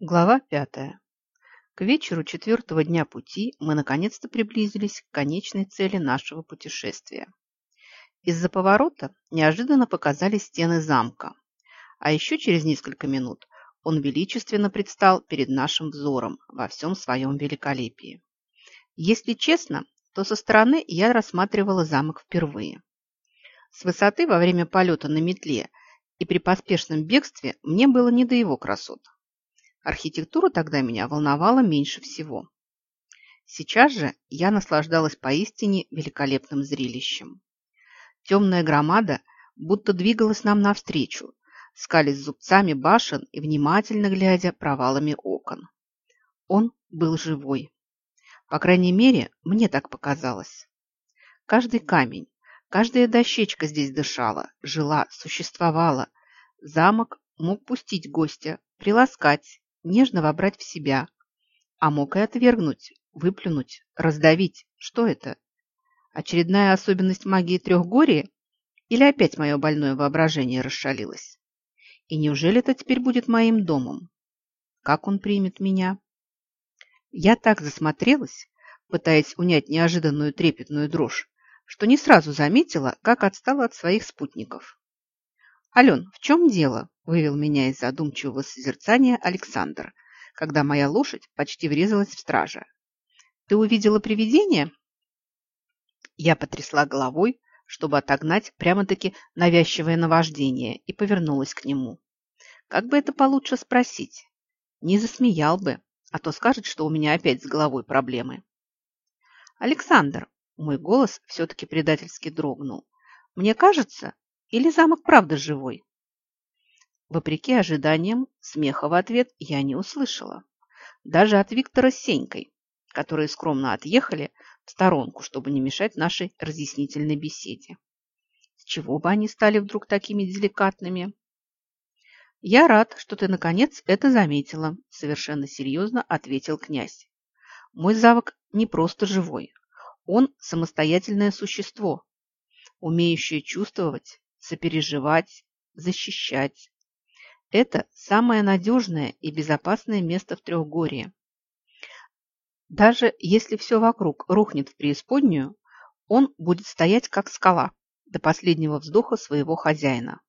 Глава пятая. К вечеру четвертого дня пути мы наконец-то приблизились к конечной цели нашего путешествия. Из-за поворота неожиданно показались стены замка, а еще через несколько минут он величественно предстал перед нашим взором во всем своем великолепии. Если честно, то со стороны я рассматривала замок впервые. С высоты во время полета на метле и при поспешном бегстве мне было не до его красот. Архитектура тогда меня волновала меньше всего. Сейчас же я наслаждалась поистине великолепным зрелищем. Темная громада будто двигалась нам навстречу, скались зубцами башен и внимательно глядя провалами окон. Он был живой. По крайней мере, мне так показалось. Каждый камень, каждая дощечка здесь дышала, жила, существовала. Замок мог пустить гостя, приласкать, нежно вобрать в себя, а мог и отвергнуть, выплюнуть, раздавить. Что это? Очередная особенность магии трехгория? Или опять мое больное воображение расшалилось? И неужели это теперь будет моим домом? Как он примет меня? Я так засмотрелась, пытаясь унять неожиданную трепетную дрожь, что не сразу заметила, как отстала от своих спутников. «Ален, в чем дело?» – вывел меня из задумчивого созерцания Александр, когда моя лошадь почти врезалась в стража. «Ты увидела привидение?» Я потрясла головой, чтобы отогнать прямо-таки навязчивое наваждение, и повернулась к нему. Как бы это получше спросить? Не засмеял бы, а то скажет, что у меня опять с головой проблемы. «Александр!» – мой голос все-таки предательски дрогнул. «Мне кажется, или замок правда живой? Вопреки ожиданиям, смеха в ответ я не услышала. Даже от Виктора с Сенькой, которые скромно отъехали в сторонку, чтобы не мешать нашей разъяснительной беседе. С чего бы они стали вдруг такими деликатными? «Я рад, что ты, наконец, это заметила», – совершенно серьезно ответил князь. «Мой завок не просто живой. Он – самостоятельное существо, умеющее чувствовать, сопереживать, защищать. Это самое надежное и безопасное место в Трехгорье. Даже если все вокруг рухнет в преисподнюю, он будет стоять как скала до последнего вздоха своего хозяина.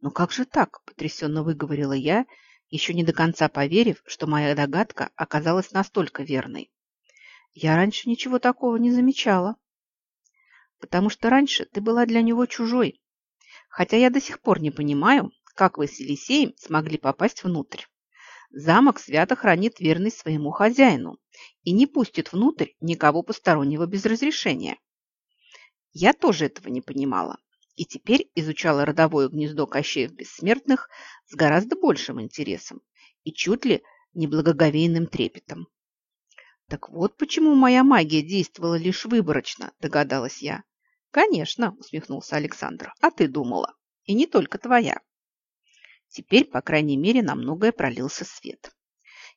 «Но как же так?» – потрясенно выговорила я, еще не до конца поверив, что моя догадка оказалась настолько верной. Я раньше ничего такого не замечала. Потому что раньше ты была для него чужой, Хотя я до сих пор не понимаю, как вы с Елисеем смогли попасть внутрь. Замок свято хранит верность своему хозяину и не пустит внутрь никого постороннего без разрешения. Я тоже этого не понимала и теперь изучала родовое гнездо Кощеев Бессмертных с гораздо большим интересом и чуть ли не благоговейным трепетом. «Так вот почему моя магия действовала лишь выборочно», – догадалась я. «Конечно», – усмехнулся Александр. «А ты думала? И не только твоя». Теперь, по крайней мере, на многое пролился свет.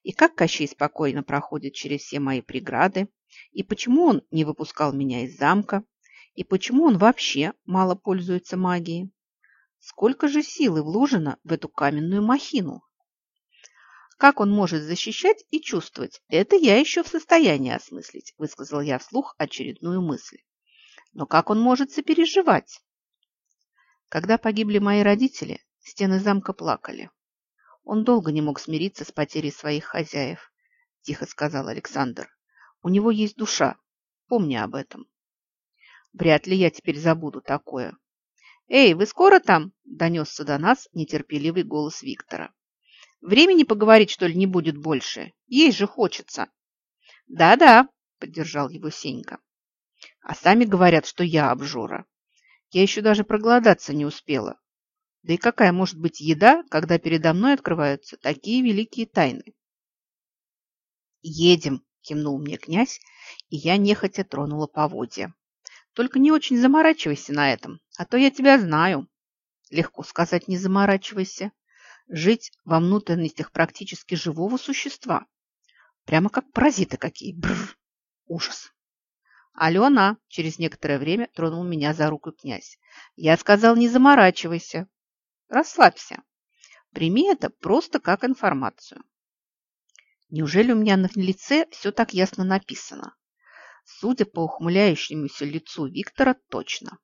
И как Кощей спокойно проходит через все мои преграды, и почему он не выпускал меня из замка, и почему он вообще мало пользуется магией. Сколько же силы вложено в эту каменную махину? Как он может защищать и чувствовать, это я еще в состоянии осмыслить, высказал я вслух очередную мысль. Но как он может сопереживать? Когда погибли мои родители, стены замка плакали. Он долго не мог смириться с потерей своих хозяев, тихо сказал Александр. У него есть душа. Помни об этом. Вряд ли я теперь забуду такое. «Эй, вы скоро там?» – донесся до нас нетерпеливый голос Виктора. «Времени поговорить, что ли, не будет больше? Ей же хочется». «Да-да», – поддержал его Сенька. А сами говорят, что я обжора. Я еще даже проголодаться не успела. Да и какая может быть еда, когда передо мной открываются такие великие тайны? «Едем», – кивнул мне князь, и я нехотя тронула поводья. «Только не очень заморачивайся на этом, а то я тебя знаю». Легко сказать «не заморачивайся». Жить во внутренностях практически живого существа. Прямо как паразиты какие. Бррр. Ужас. «Алена!» – через некоторое время тронул меня за руку князь. «Я сказал, не заморачивайся. Расслабься. Прими это просто как информацию. Неужели у меня на лице все так ясно написано? Судя по ухмыляющемуся лицу Виктора, точно.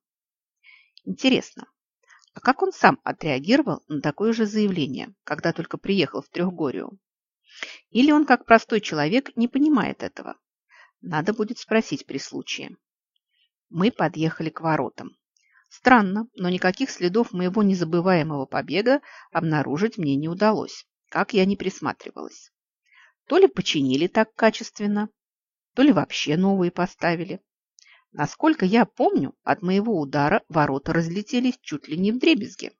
Интересно, а как он сам отреагировал на такое же заявление, когда только приехал в Трехгорию? Или он, как простой человек, не понимает этого? Надо будет спросить при случае. Мы подъехали к воротам. Странно, но никаких следов моего незабываемого побега обнаружить мне не удалось, как я не присматривалась. То ли починили так качественно, то ли вообще новые поставили. Насколько я помню, от моего удара ворота разлетелись чуть ли не в дребезги.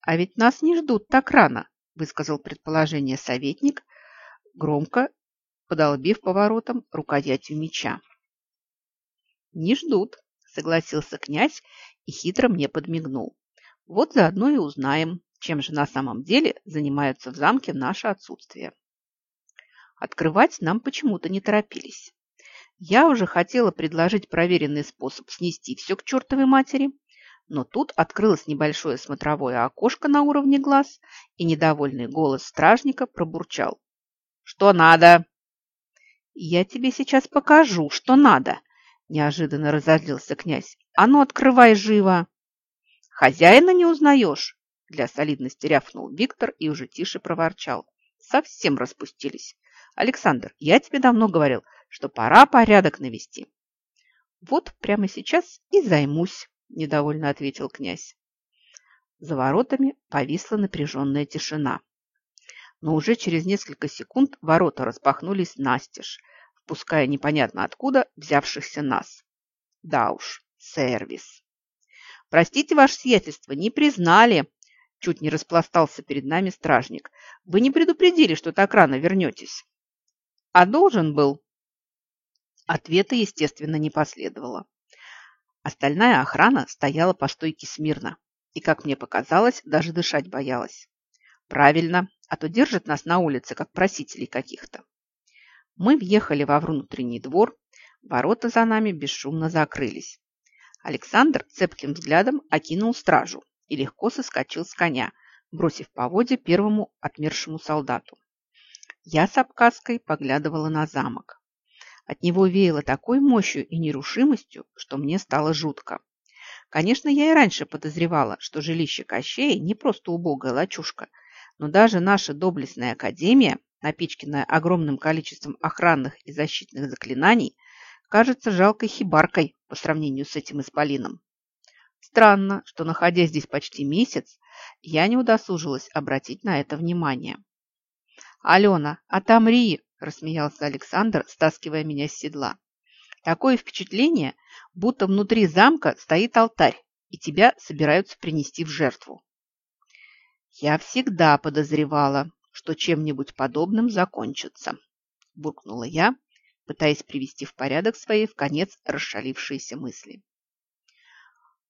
«А ведь нас не ждут так рано», – высказал предположение советник, громко подолбив поворотом рукоятью меча. «Не ждут», – согласился князь и хитро мне подмигнул. «Вот заодно и узнаем, чем же на самом деле занимаются в замке в наше отсутствие». Открывать нам почему-то не торопились. Я уже хотела предложить проверенный способ снести все к чертовой матери, но тут открылось небольшое смотровое окошко на уровне глаз, и недовольный голос стражника пробурчал. «Что надо?» «Я тебе сейчас покажу, что надо!» Неожиданно разозлился князь. «А ну, открывай живо!» «Хозяина не узнаешь!» Для солидности рявкнул Виктор и уже тише проворчал. «Совсем распустились. Александр, я тебе давно говорил, что пора порядок навести. Вот прямо сейчас и займусь, недовольно ответил князь. За воротами повисла напряженная тишина. Но уже через несколько секунд ворота распахнулись настежь, впуская непонятно откуда взявшихся нас. Да уж, сервис. Простите, ваше сиятельство, не признали. Чуть не распластался перед нами стражник. Вы не предупредили, что так рано вернетесь. А должен был? Ответа, естественно, не последовало. Остальная охрана стояла по стойке смирно и, как мне показалось, даже дышать боялась. Правильно, а то держат нас на улице, как просителей каких-то. Мы въехали во внутренний двор, ворота за нами бесшумно закрылись. Александр цепким взглядом окинул стражу и легко соскочил с коня, бросив поводья первому отмершему солдату. Я с обказкой поглядывала на замок. От него веяло такой мощью и нерушимостью, что мне стало жутко. Конечно, я и раньше подозревала, что жилище Кощея не просто убогая лачушка, но даже наша доблестная академия, напичканная огромным количеством охранных и защитных заклинаний, кажется жалкой хибаркой по сравнению с этим исполином. Странно, что, находясь здесь почти месяц, я не удосужилась обратить на это внимание. «Алена, отомри!» – рассмеялся Александр, стаскивая меня с седла. «Такое впечатление, будто внутри замка стоит алтарь, и тебя собираются принести в жертву». «Я всегда подозревала, что чем-нибудь подобным закончится», – буркнула я, пытаясь привести в порядок свои в конец расшалившиеся мысли.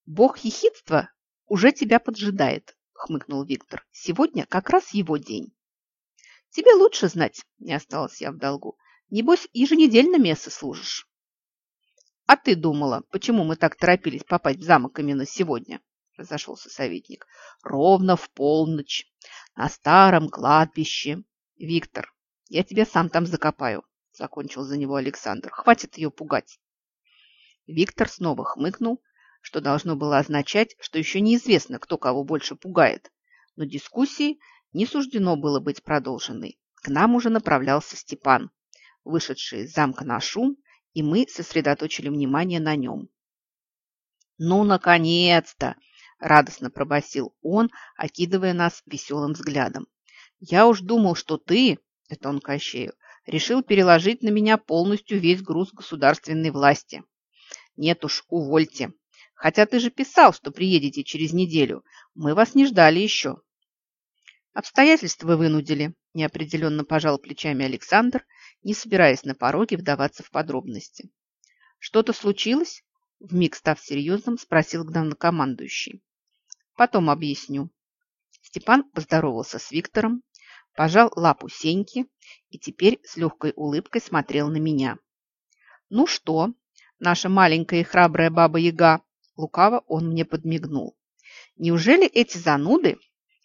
«Бог ехидства уже тебя поджидает», – хмыкнул Виктор. «Сегодня как раз его день». Тебе лучше знать, не осталась я в долгу. Небось, еженедельно место служишь. А ты думала, почему мы так торопились попасть в замок именно сегодня? Разошелся советник. Ровно в полночь, на старом кладбище. Виктор, я тебя сам там закопаю, закончил за него Александр. Хватит ее пугать. Виктор снова хмыкнул, что должно было означать, что еще неизвестно, кто кого больше пугает. Но дискуссии не суждено было быть продолженной. К нам уже направлялся Степан, вышедший из замка на шум, и мы сосредоточили внимание на нем. «Ну, наконец-то!» – радостно пробасил он, окидывая нас веселым взглядом. «Я уж думал, что ты, – это он Кощею, – решил переложить на меня полностью весь груз государственной власти. Нет уж, увольте. Хотя ты же писал, что приедете через неделю. Мы вас не ждали еще. Обстоятельства вынудили, неопределенно пожал плечами Александр, не собираясь на пороге вдаваться в подробности. Что-то случилось? Вмиг став серьезным, спросил главнокомандующий. Потом объясню. Степан поздоровался с Виктором, пожал лапу Сеньки и теперь с легкой улыбкой смотрел на меня. «Ну что, наша маленькая и храбрая баба-яга?» Лукаво он мне подмигнул. «Неужели эти зануды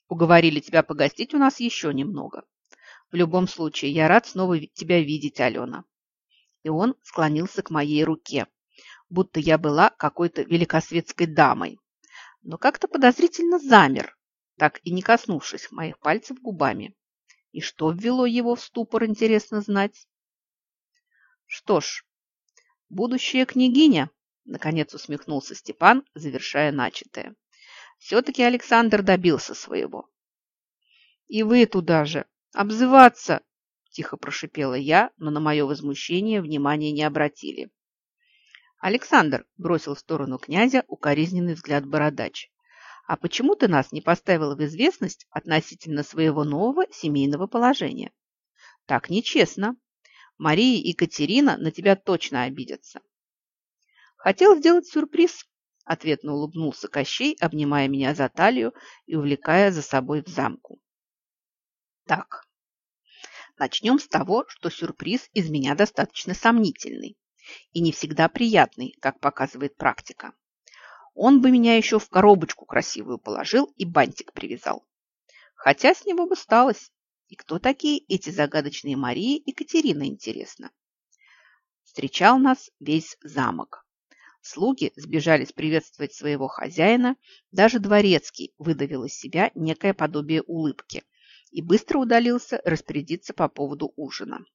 уговорили тебя погостить у нас еще немного. В любом случае, я рад снова тебя видеть, Алена. И он склонился к моей руке, будто я была какой-то великосветской дамой. Но как-то подозрительно замер, так и не коснувшись моих пальцев губами. И что ввело его в ступор, интересно знать. Что ж, будущая княгиня, наконец усмехнулся Степан, завершая начатое. Все-таки Александр добился своего. И вы туда же. Обзываться, тихо прошипела я, но на мое возмущение внимания не обратили. Александр бросил в сторону князя укоризненный взгляд бородач. А почему ты нас не поставил в известность относительно своего нового семейного положения? Так нечестно. Мария и Катерина на тебя точно обидятся. Хотел сделать сюрприз, ответно улыбнулся Кощей, обнимая меня за талию и увлекая за собой в замку. Так, начнем с того, что сюрприз из меня достаточно сомнительный и не всегда приятный, как показывает практика. Он бы меня еще в коробочку красивую положил и бантик привязал. Хотя с него бы сталось. И кто такие эти загадочные Марии и Катерина, интересно? Встречал нас весь замок. Слуги сбежались приветствовать своего хозяина, даже дворецкий выдавил из себя некое подобие улыбки и быстро удалился распорядиться по поводу ужина.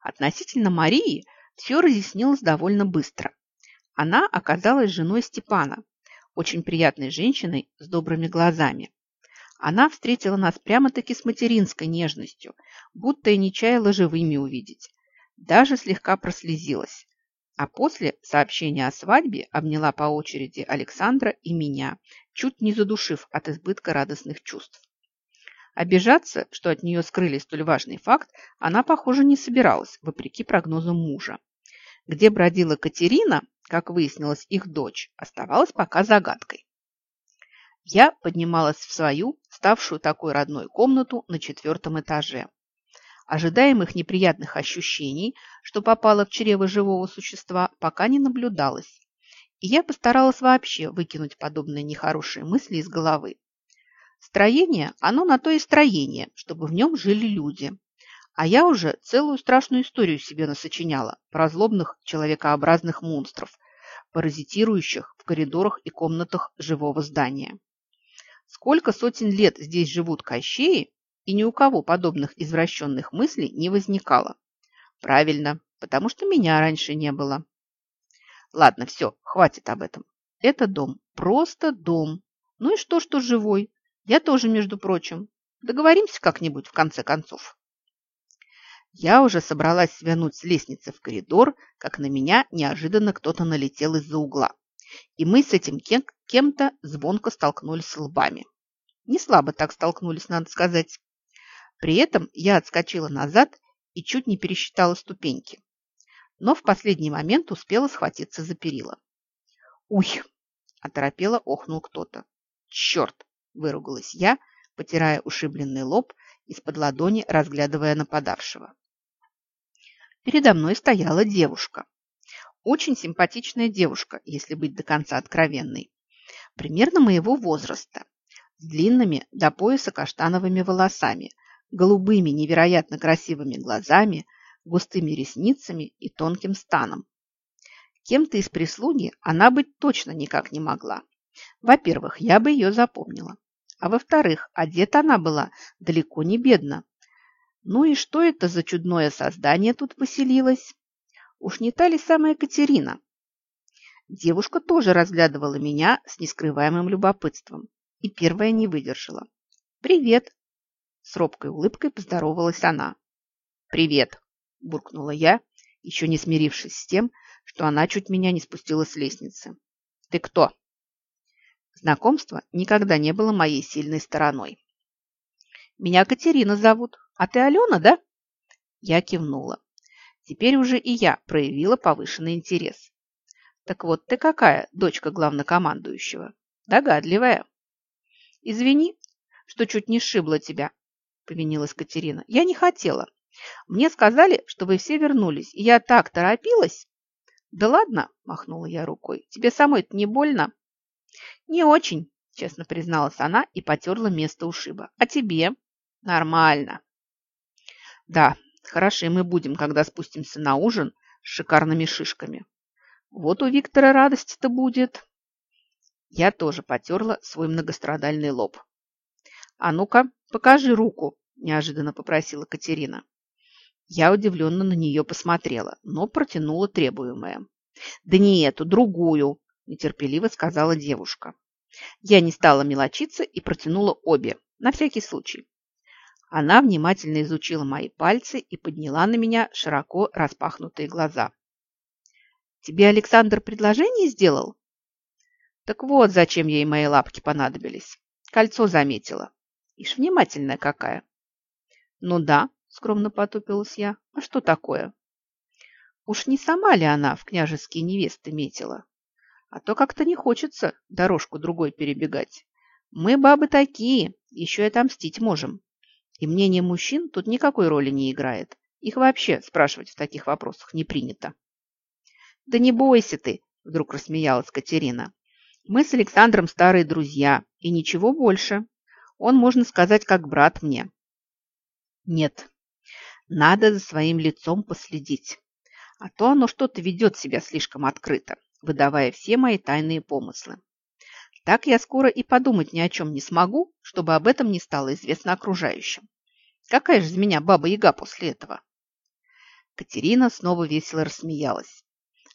Относительно Марии все разъяснилось довольно быстро. Она оказалась женой Степана, очень приятной женщиной с добрыми глазами. Она встретила нас прямо-таки с материнской нежностью, будто и не чаяла живыми увидеть. Даже слегка прослезилась. А после сообщения о свадьбе обняла по очереди Александра и меня, чуть не задушив от избытка радостных чувств. Обижаться, что от нее скрыли столь важный факт, она, похоже, не собиралась, вопреки прогнозам мужа. Где бродила Катерина, как выяснилось, их дочь, оставалась пока загадкой. Я поднималась в свою, ставшую такой родной комнату на четвертом этаже. Ожидаемых неприятных ощущений, что попало в чрево живого существа, пока не наблюдалось. И я постаралась вообще выкинуть подобные нехорошие мысли из головы. Строение, оно на то и строение, чтобы в нем жили люди. А я уже целую страшную историю себе насочиняла про злобных человекообразных монстров, паразитирующих в коридорах и комнатах живого здания. Сколько сотен лет здесь живут кощеи, и ни у кого подобных извращенных мыслей не возникало. Правильно, потому что меня раньше не было. Ладно, все, хватит об этом. Это дом, просто дом. Ну и что, что живой? Я тоже, между прочим. Договоримся как-нибудь в конце концов. Я уже собралась свернуть с лестницы в коридор, как на меня неожиданно кто-то налетел из-за угла. И мы с этим кем-то звонко столкнулись лбами. Не слабо так столкнулись, надо сказать. При этом я отскочила назад и чуть не пересчитала ступеньки. Но в последний момент успела схватиться за перила. «Уй!» – оторопело охнул кто-то. «Черт!» – выругалась я, потирая ушибленный лоб, из-под ладони разглядывая нападавшего. Передо мной стояла девушка. Очень симпатичная девушка, если быть до конца откровенной. Примерно моего возраста, с длинными до пояса каштановыми волосами – голубыми невероятно красивыми глазами, густыми ресницами и тонким станом. Кем-то из прислуги она быть точно никак не могла. Во-первых, я бы ее запомнила. А во-вторых, одета она была далеко не бедно. Ну и что это за чудное создание тут поселилось? Уж не та ли самая Катерина? Девушка тоже разглядывала меня с нескрываемым любопытством. И первая не выдержала. «Привет!» С робкой улыбкой поздоровалась она. «Привет!» – буркнула я, еще не смирившись с тем, что она чуть меня не спустила с лестницы. «Ты кто?» Знакомство никогда не было моей сильной стороной. «Меня Катерина зовут. А ты Алена, да?» Я кивнула. Теперь уже и я проявила повышенный интерес. «Так вот ты какая, дочка главнокомандующего? Догадливая. Извини, что чуть не сшибла тебя, – повинилась Катерина. «Я не хотела. Мне сказали, что вы все вернулись, и я так торопилась». «Да ладно», – махнула я рукой. «Тебе самой-то не больно?» «Не очень», – честно призналась она и потерла место ушиба. «А тебе?» «Нормально». Да, хороши мы будем, когда спустимся на ужин с шикарными шишками. Вот у Виктора радость-то будет. Я тоже потерла свой многострадальный лоб. «А ну-ка, покажи руку», – неожиданно попросила Катерина. Я удивленно на нее посмотрела, но протянула требуемое. «Да не эту, другую», – нетерпеливо сказала девушка. Я не стала мелочиться и протянула обе, на всякий случай. Она внимательно изучила мои пальцы и подняла на меня широко распахнутые глаза. «Тебе Александр предложение сделал?» Так вот, зачем ей мои лапки понадобились. Кольцо заметила. Ишь, внимательная какая. Ну да, скромно потупилась я. А что такое? Уж не сама ли она в княжеские невесты метила? А то как-то не хочется дорожку другой перебегать. Мы бабы такие, еще и отомстить можем. И мнение мужчин тут никакой роли не играет. Их вообще спрашивать в таких вопросах не принято. «Да не бойся ты!» – вдруг рассмеялась Катерина. «Мы с Александром старые друзья, и ничего больше. Он, можно сказать, как брат мне. Нет, надо за своим лицом последить. А то оно что-то ведет себя слишком открыто, выдавая все мои тайные помыслы. Так я скоро и подумать ни о чем не смогу, чтобы об этом не стало известно окружающим. Какая же из меня баба-яга после этого? Катерина снова весело рассмеялась.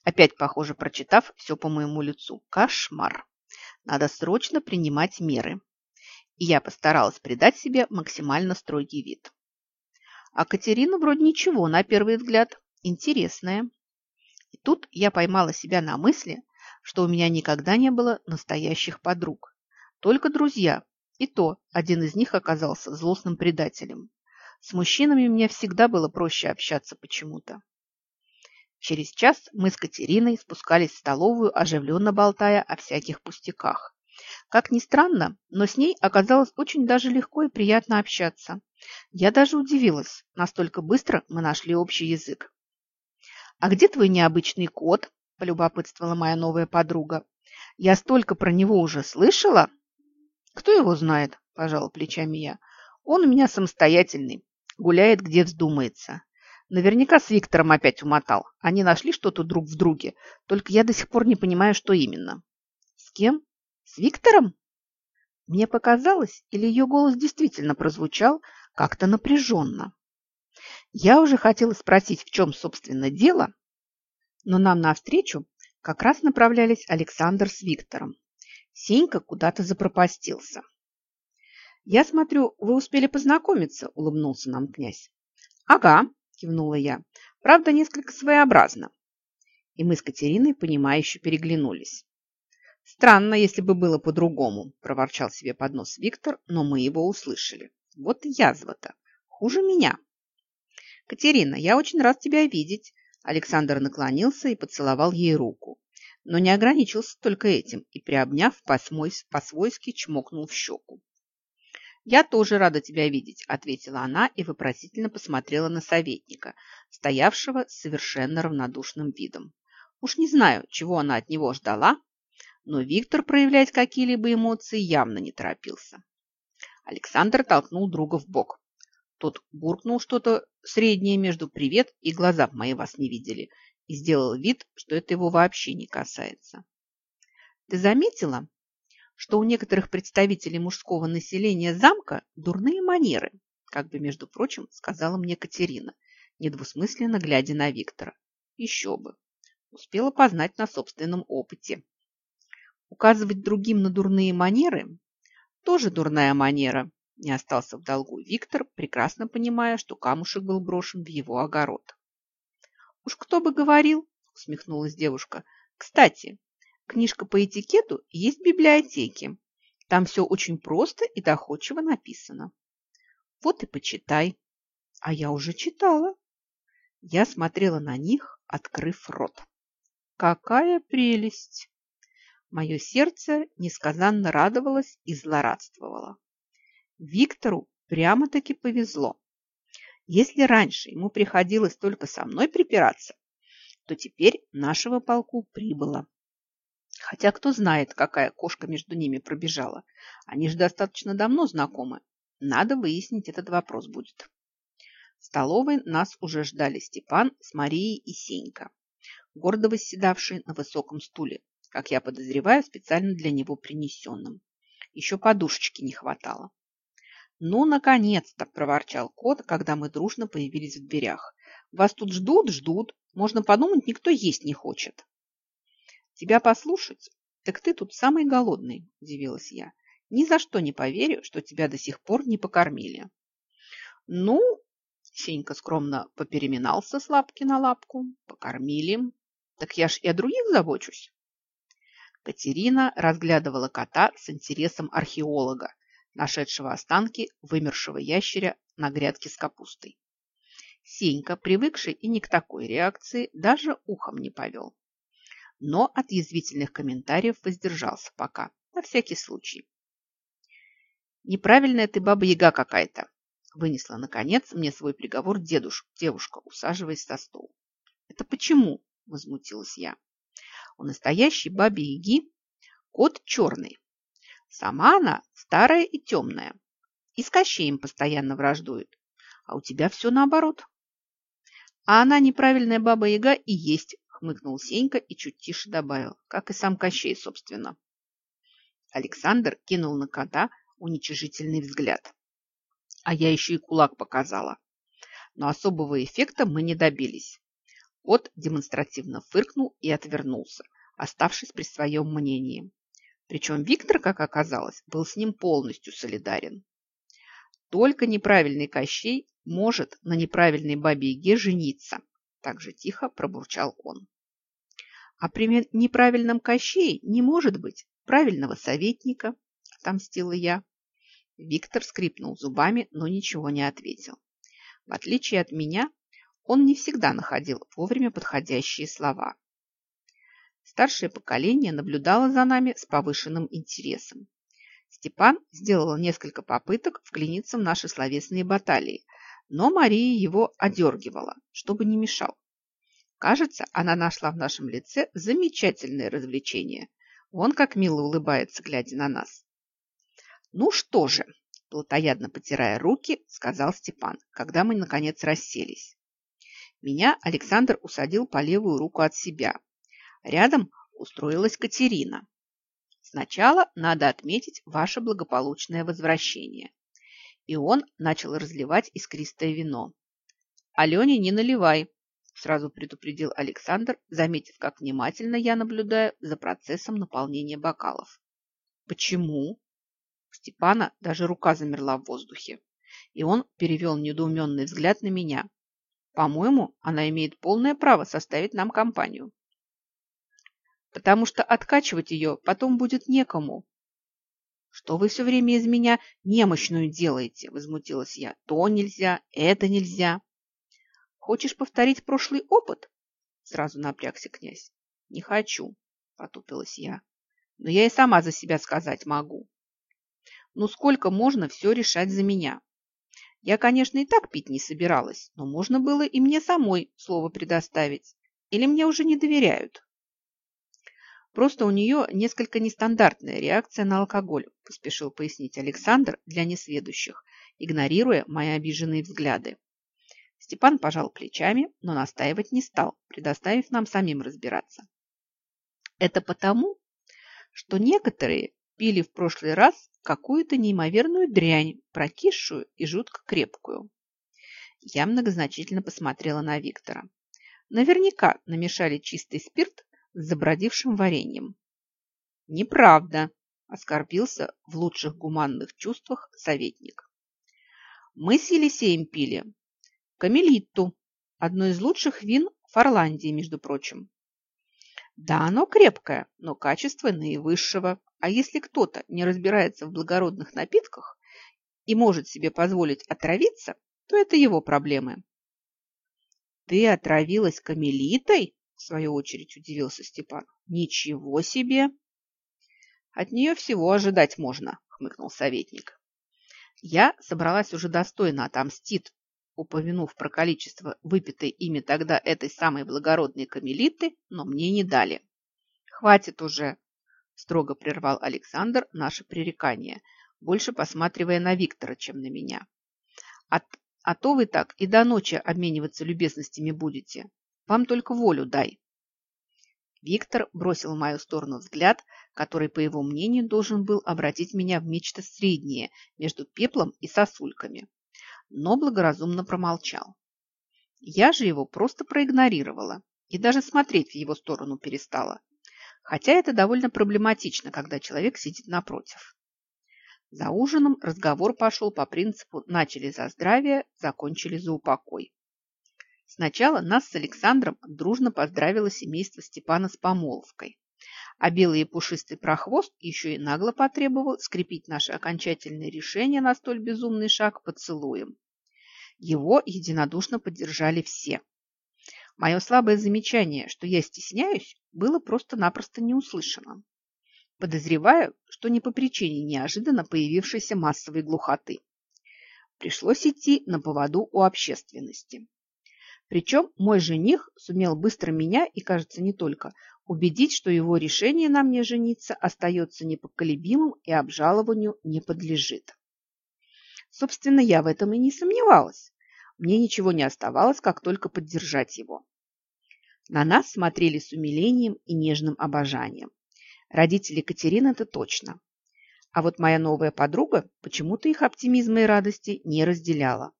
Опять, похоже, прочитав все по моему лицу. Кошмар. Надо срочно принимать меры и я постаралась придать себе максимально строгий вид. А Катерина вроде ничего, на первый взгляд, интересная. Тут я поймала себя на мысли, что у меня никогда не было настоящих подруг. Только друзья, и то один из них оказался злостным предателем. С мужчинами мне всегда было проще общаться почему-то. Через час мы с Катериной спускались в столовую, оживленно болтая о всяких пустяках. Как ни странно, но с ней оказалось очень даже легко и приятно общаться. Я даже удивилась, настолько быстро мы нашли общий язык. «А где твой необычный кот?» – полюбопытствовала моя новая подруга. «Я столько про него уже слышала». «Кто его знает?» – пожала плечами я. «Он у меня самостоятельный, гуляет, где вздумается. Наверняка с Виктором опять умотал. Они нашли что-то друг в друге, только я до сих пор не понимаю, что именно». «С кем?» С Виктором? Мне показалось, или ее голос действительно прозвучал как-то напряженно. Я уже хотела спросить, в чем, собственно, дело, но нам навстречу как раз направлялись Александр с Виктором. Сенька куда-то запропастился. «Я смотрю, вы успели познакомиться», – улыбнулся нам князь. «Ага», – кивнула я, – «правда, несколько своеобразно». И мы с Катериной, понимающе переглянулись. Странно, если бы было по-другому, проворчал себе под нос Виктор, но мы его услышали. Вот язва-то. Хуже меня. Катерина, я очень рад тебя видеть. Александр наклонился и поцеловал ей руку. Но не ограничился только этим и, приобняв, по-свойски чмокнул в щеку. «Я тоже рада тебя видеть», – ответила она и вопросительно посмотрела на советника, стоявшего с совершенно равнодушным видом. Уж не знаю, чего она от него ждала, но Виктор проявлять какие-либо эмоции явно не торопился. Александр толкнул друга в бок. Тот буркнул что-то среднее между «привет» и «глаза мои вас не видели» и сделал вид, что это его вообще не касается. Ты заметила, что у некоторых представителей мужского населения замка дурные манеры, как бы, между прочим, сказала мне Катерина, недвусмысленно глядя на Виктора. Еще бы. Успела познать на собственном опыте. Указывать другим на дурные манеры – тоже дурная манера, не остался в долгу Виктор, прекрасно понимая, что камушек был брошен в его огород. «Уж кто бы говорил!» – усмехнулась девушка. «Кстати, книжка по этикету есть в библиотеке. Там все очень просто и доходчиво написано. Вот и почитай. А я уже читала. Я смотрела на них, открыв рот. Какая прелесть! Мое сердце несказанно радовалось и злорадствовало. Виктору прямо-таки повезло. Если раньше ему приходилось только со мной припираться, то теперь нашего полку прибыло. Хотя кто знает, какая кошка между ними пробежала. Они же достаточно давно знакомы. Надо выяснить этот вопрос будет. столовой нас уже ждали Степан с Марией и Сенька, гордо восседавшие на высоком стуле, как я подозреваю, специально для него принесенным. Еще подушечки не хватало. «Ну, наконец-то!» – проворчал кот, когда мы дружно появились в дверях. «Вас тут ждут, ждут. Можно подумать, никто есть не хочет». «Тебя послушать? Так ты тут самый голодный», – удивилась я. «Ни за что не поверю, что тебя до сих пор не покормили». «Ну, Сенька скромно попереминался с лапки на лапку. Покормили. Так я ж и о других забочусь. Катерина разглядывала кота с интересом археолога, нашедшего останки вымершего ящеря на грядке с капустой. Сенька, привыкший и не к такой реакции, даже ухом не повел. Но от язвительных комментариев воздержался пока, на всякий случай. «Неправильная ты баба-яга какая-то», Вынесла, наконец, мне свой приговор дедуш, девушка, усаживаясь за стол. «Это почему?» – возмутилась я. «У настоящей бабе-яги кот черный. Сама она старая и темная. И с Кощеем постоянно враждует. А у тебя все наоборот». «А она неправильная баба-яга и есть», – хмыкнул Сенька и чуть тише добавил, как и сам Кощей, собственно. Александр кинул на кота уничижительный взгляд а я еще и кулак показала. Но особого эффекта мы не добились. Кот демонстративно фыркнул и отвернулся, оставшись при своем мнении. Причем Виктор, как оказалось, был с ним полностью солидарен. Только неправильный Кощей может на неправильной бабе Яге жениться, так же тихо пробурчал он. А при неправильном Кощее не может быть правильного советника, отомстила я. Виктор скрипнул зубами, но ничего не ответил. В отличие от меня, он не всегда находил вовремя подходящие слова. Старшее поколение наблюдало за нами с повышенным интересом. Степан сделал несколько попыток вклиниться в наши словесные баталии, но Мария его одергивала, чтобы не мешал. Кажется, она нашла в нашем лице замечательное развлечение. Он как мило улыбается, глядя на нас. «Ну что же», – плотоядно потирая руки, сказал Степан, когда мы, наконец, расселись. Меня Александр усадил по левую руку от себя. Рядом устроилась Катерина. Сначала надо отметить ваше благополучное возвращение. И он начал разливать искристое вино. Алене не наливай, сразу предупредил Александр, заметив, как внимательно я наблюдаю за процессом наполнения бокалов. Почему? Степана даже рука замерла в воздухе, и он перевел недоуменный взгляд на меня. По-моему, она имеет полное право составить нам компанию. Потому что откачивать ее потом будет некому. Что вы все время из меня немощную делаете, возмутилась я. То нельзя, это нельзя. Хочешь повторить прошлый опыт? Сразу напрягся князь. Не хочу, потупилась я. Но я и сама за себя сказать могу. Ну сколько можно все решать за меня? Я, конечно, и так пить не собиралась, но можно было и мне самой слово предоставить. Или мне уже не доверяют? Просто у нее несколько нестандартная реакция на алкоголь, поспешил пояснить Александр для несведущих, игнорируя мои обиженные взгляды. Степан пожал плечами, но настаивать не стал, предоставив нам самим разбираться. Это потому, что некоторые пили в прошлый раз какую-то неимоверную дрянь, прокисшую и жутко крепкую. Я многозначительно посмотрела на Виктора. Наверняка намешали чистый спирт с забродившим вареньем. Неправда, оскорбился в лучших гуманных чувствах советник. Мы с Елисеем пили камелитту, одно из лучших вин Фарландии, между прочим. Да, оно крепкое, но качество наивысшего. А если кто-то не разбирается в благородных напитках и может себе позволить отравиться, то это его проблемы. «Ты отравилась камелитой?» – в свою очередь удивился Степан. «Ничего себе!» «От нее всего ожидать можно», – хмыкнул советник. Я собралась уже достойно отомстить, упомянув про количество выпитой ими тогда этой самой благородной камелиты, но мне не дали. «Хватит уже!» – строго прервал Александр наше пререкание, больше посматривая на Виктора, чем на меня. От а то вы так и до ночи обмениваться любезностями будете. Вам только волю дай. Виктор бросил в мою сторону взгляд, который, по его мнению, должен был обратить меня в нечто среднее между пеплом и сосульками, но благоразумно промолчал. Я же его просто проигнорировала и даже смотреть в его сторону перестала, хотя это довольно проблематично, когда человек сидит напротив. За ужином разговор пошел по принципу «начали за здравие, закончили за упокой». Сначала нас с Александром дружно поздравило семейство Степана с помолвкой, а белый и пушистый прохвост еще и нагло потребовал скрепить наше окончательное решение на столь безумный шаг поцелуем. Его единодушно поддержали все. Мое слабое замечание, что я стесняюсь, было просто-напросто не услышано. Подозреваю, что не по причине неожиданно появившейся массовой глухоты. Пришлось идти на поводу у общественности. Причем мой жених сумел быстро меня, и, кажется, не только, убедить, что его решение на мне жениться остается непоколебимым и обжалованию не подлежит. Собственно, я в этом и не сомневалась. Мне ничего не оставалось, как только поддержать его. На нас смотрели с умилением и нежным обожанием. Родители Катерины это точно. А вот моя новая подруга почему-то их оптимизма и радости не разделяла.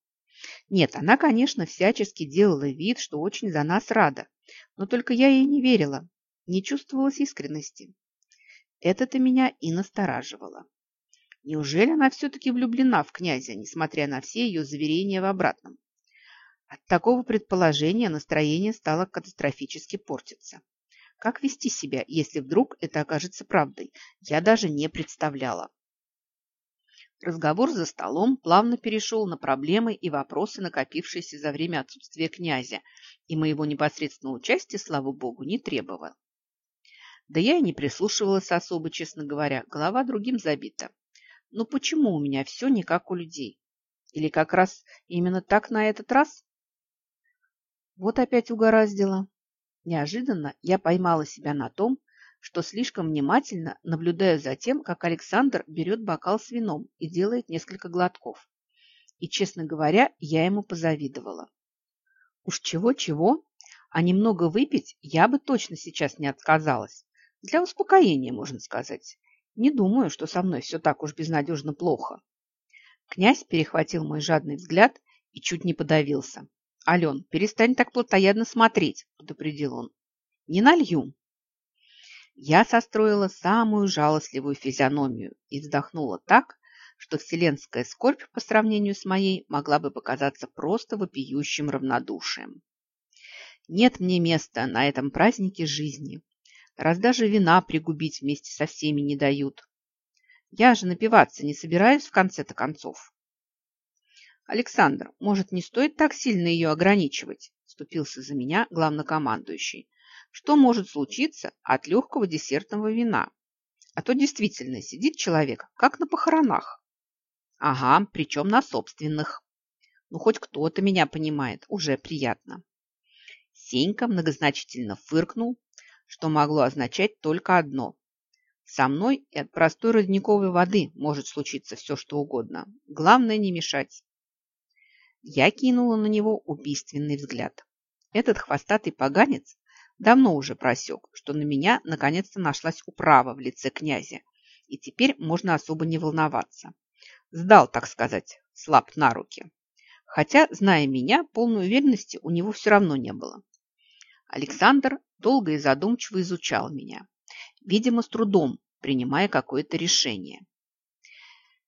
Нет, она, конечно, всячески делала вид, что очень за нас рада. Но только я ей не верила, не чувствовалась искренности. Это-то меня и настораживало. Неужели она все-таки влюблена в князя, несмотря на все ее заверения в обратном? От такого предположения настроение стало катастрофически портиться. Как вести себя, если вдруг это окажется правдой, я даже не представляла. Разговор за столом плавно перешел на проблемы и вопросы, накопившиеся за время отсутствия князя, и моего непосредственного участия, слава богу, не требовал. Да я и не прислушивалась особо, честно говоря, голова другим забита. Но почему у меня все не как у людей? Или как раз именно так на этот раз? Вот опять угораздило. Неожиданно я поймала себя на том, что слишком внимательно наблюдаю за тем, как Александр берет бокал с вином и делает несколько глотков. И, честно говоря, я ему позавидовала. Уж чего-чего, а немного выпить я бы точно сейчас не отказалась. Для успокоения, можно сказать. Не думаю, что со мной все так уж безнадежно плохо. Князь перехватил мой жадный взгляд и чуть не подавился. «Ален, перестань так плотоядно смотреть», – предупредил он. «Не налью». Я состроила самую жалостливую физиономию и вздохнула так, что вселенская скорбь по сравнению с моей могла бы показаться просто вопиющим равнодушием. Нет мне места на этом празднике жизни, раз даже вина пригубить вместе со всеми не дают. Я же напиваться не собираюсь в конце-то концов. Александр, может, не стоит так сильно ее ограничивать? Вступился за меня главнокомандующий. Что может случиться от легкого десертного вина? А то действительно сидит человек, как на похоронах. Ага, причем на собственных. Ну, хоть кто-то меня понимает, уже приятно. Сенька многозначительно фыркнул, что могло означать только одно. Со мной и от простой родниковой воды может случиться все, что угодно. Главное не мешать. Я кинула на него убийственный взгляд. Этот хвостатый поганец Давно уже просек, что на меня наконец-то нашлась управа в лице князя, и теперь можно особо не волноваться. Сдал, так сказать, слаб на руки. Хотя, зная меня, полной уверенности у него все равно не было. Александр долго и задумчиво изучал меня, видимо, с трудом принимая какое-то решение.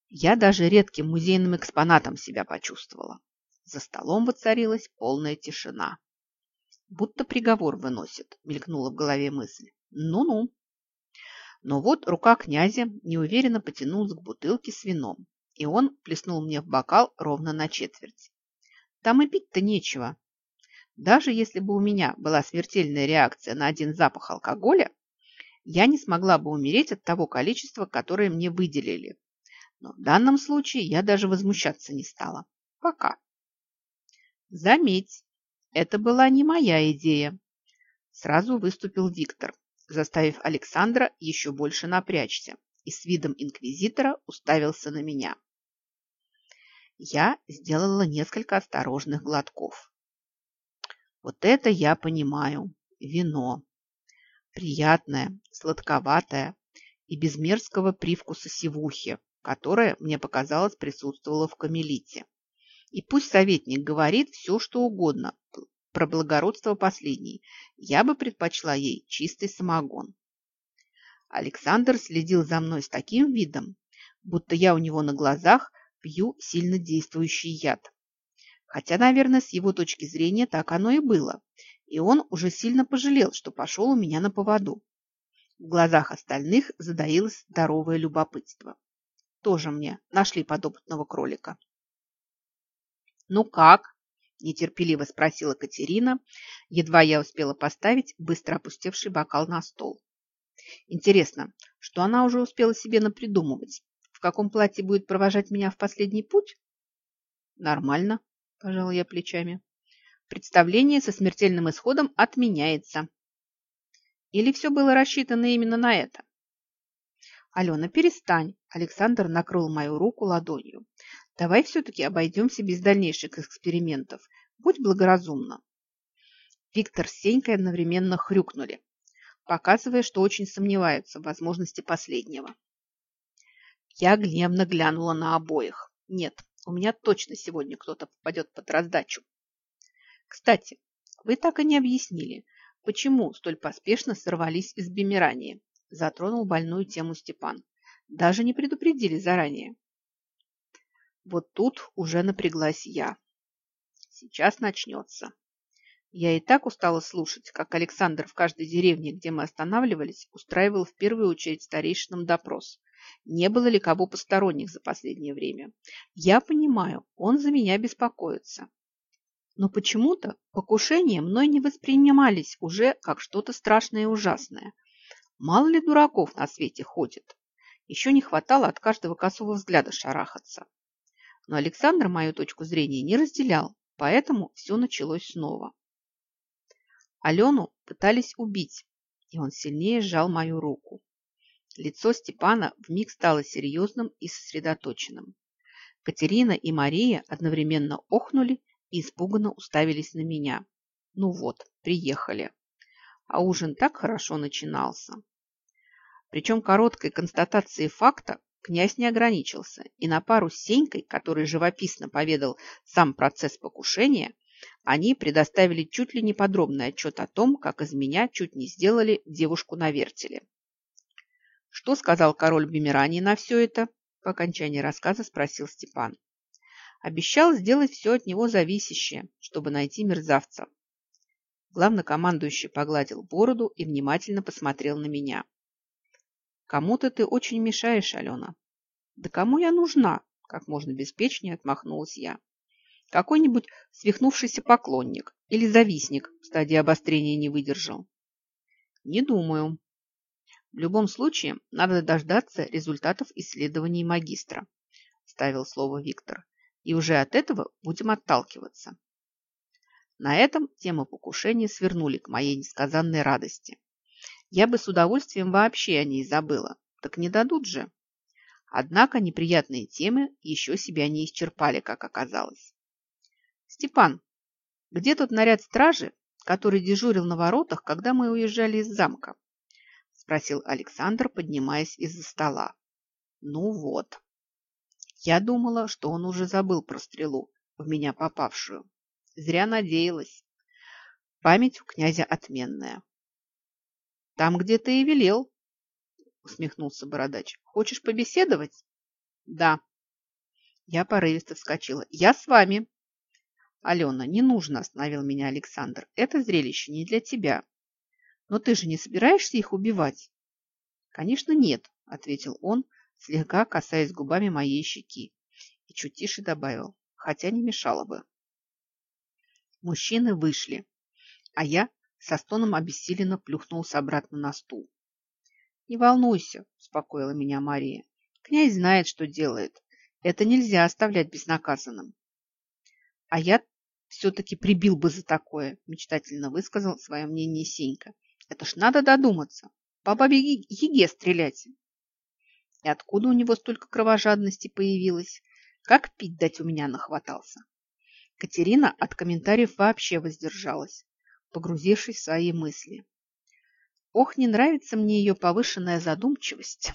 Я даже редким музейным экспонатом себя почувствовала. За столом воцарилась полная тишина. Будто приговор выносит, мелькнула в голове мысль. Ну-ну. Но вот рука князя неуверенно потянулась к бутылке с вином, и он плеснул мне в бокал ровно на четверть. Там и пить-то нечего. Даже если бы у меня была смертельная реакция на один запах алкоголя, я не смогла бы умереть от того количества, которое мне выделили. Но в данном случае я даже возмущаться не стала. Пока. Заметь, это была не моя идея. Сразу выступил Виктор, заставив Александра еще больше напрячься и с видом инквизитора уставился на меня. Я сделала несколько осторожных глотков. Вот это я понимаю. Вино. Приятное, сладковатое и без мерзкого привкуса сивухи, которая, мне показалось, присутствовала в камелите. И пусть советник говорит все, что угодно про благородство последней, я бы предпочла ей чистый самогон. Александр следил за мной с таким видом, будто я у него на глазах пью сильно действующий яд. Хотя, наверное, с его точки зрения так оно и было, и он уже сильно пожалел, что пошел у меня на поводу. В глазах остальных задаилось здоровое любопытство. Тоже мне нашли подопытного кролика. «Ну как?» – нетерпеливо спросила Катерина, едва я успела поставить быстро опустевший бокал на стол. Интересно, что она уже успела себе напридумывать? В каком платье будет провожать меня в последний путь? Нормально, пожала я плечами. Представление со смертельным исходом отменяется. Или все было рассчитано именно на это? Алена, перестань. Александр накрыл мою руку ладонью. Давай все-таки обойдемся без дальнейших экспериментов. Будь благоразумна. Виктор с Сенькой одновременно хрюкнули показывая, что очень сомневаются в возможности последнего. Я гневно глянула на обоих. Нет, у меня точно сегодня кто-то попадет под раздачу. Кстати, вы так и не объяснили, почему столь поспешно сорвались из Бемирании, затронул больную тему Степан. Даже не предупредили заранее. Вот тут уже напряглась я. Сейчас начнется. Я и так устала слушать, как Александр в каждой деревне, где мы останавливались, устраивал в первую очередь старейшинам допрос. Не было ли кого посторонних за последнее время? Я понимаю, он за меня беспокоится. Но почему-то покушения мной не воспринимались уже как что-то страшное и ужасное. Мало ли дураков на свете ходит. Еще не хватало от каждого косого взгляда шарахаться. Но Александр мою точку зрения не разделял, поэтому все началось снова. Алену пытались убить, и он сильнее сжал мою руку. Лицо Степана вмиг стало серьезным и сосредоточенным. Катерина и Мария одновременно охнули и испуганно уставились на меня. Ну вот, приехали. А ужин так хорошо начинался. Причем короткой констатацией факта князь не ограничился, и на пару с Сенькой, который живописно поведал сам процесс покушения, они предоставили чуть ли не подробный отчет о том, как из меня чуть не сделали девушку на вертеле. Что сказал король Бемирани на все это? По окончании рассказа спросил Степан. Обещал сделать все от него зависящее, чтобы найти мерзавца. Главнокомандующий погладил бороду и внимательно посмотрел на меня. «Кому-то ты очень мешаешь, Алена». «Да кому я нужна?» – как можно беспечнее отмахнулась я. Какой-нибудь свихнувшийся поклонник или завистник в стадии обострения не выдержал. Не думаю. В любом случае, надо дождаться результатов исследований магистра, ставил слово Виктор. И уже от этого будем отталкиваться. На этом тему покушения свернули к моей несказанной радости. Я бы с удовольствием вообще о ней забыла. Так не дадут же. Однако неприятные темы еще себя не исчерпали, как оказалось. «Степан, где тот наряд стражи, который дежурил на воротах, когда мы уезжали из замка?» – спросил Александр, поднимаясь из-за стола. «Ну вот. Я думала, что он уже забыл про стрелу, в меня попавшую. Зря надеялась. Память у князя отменная». «Там, где ты и велел», – усмехнулся бородач. «Хочешь побеседовать?» «Да». Я порывисто вскочила. «Я с вами!» «Алена, не нужно», – остановил меня Александр. «Это зрелище не для тебя». «Но ты же не собираешься их убивать?» «Конечно, нет», – ответил он, слегка касаясь губами моей щеки. И чуть тише добавил, хотя не мешало бы. Мужчины вышли, а я со стоном обессиленно плюхнулся обратно на стул. «Не волнуйся», – успокоила меня Мария. «Князь знает, что делает. Это нельзя оставлять безнаказанным». А я все-таки прибил бы за такое, мечтательно высказал свое мнение Сенька. Это ж надо додуматься. По бабе Еге стрелять. И откуда у него столько кровожадности появилось? Как пить дать у меня нахватался. Катерина от комментариев вообще воздержалась, погрузившись в свои мысли. Ох, не нравится мне ее повышенная задумчивость.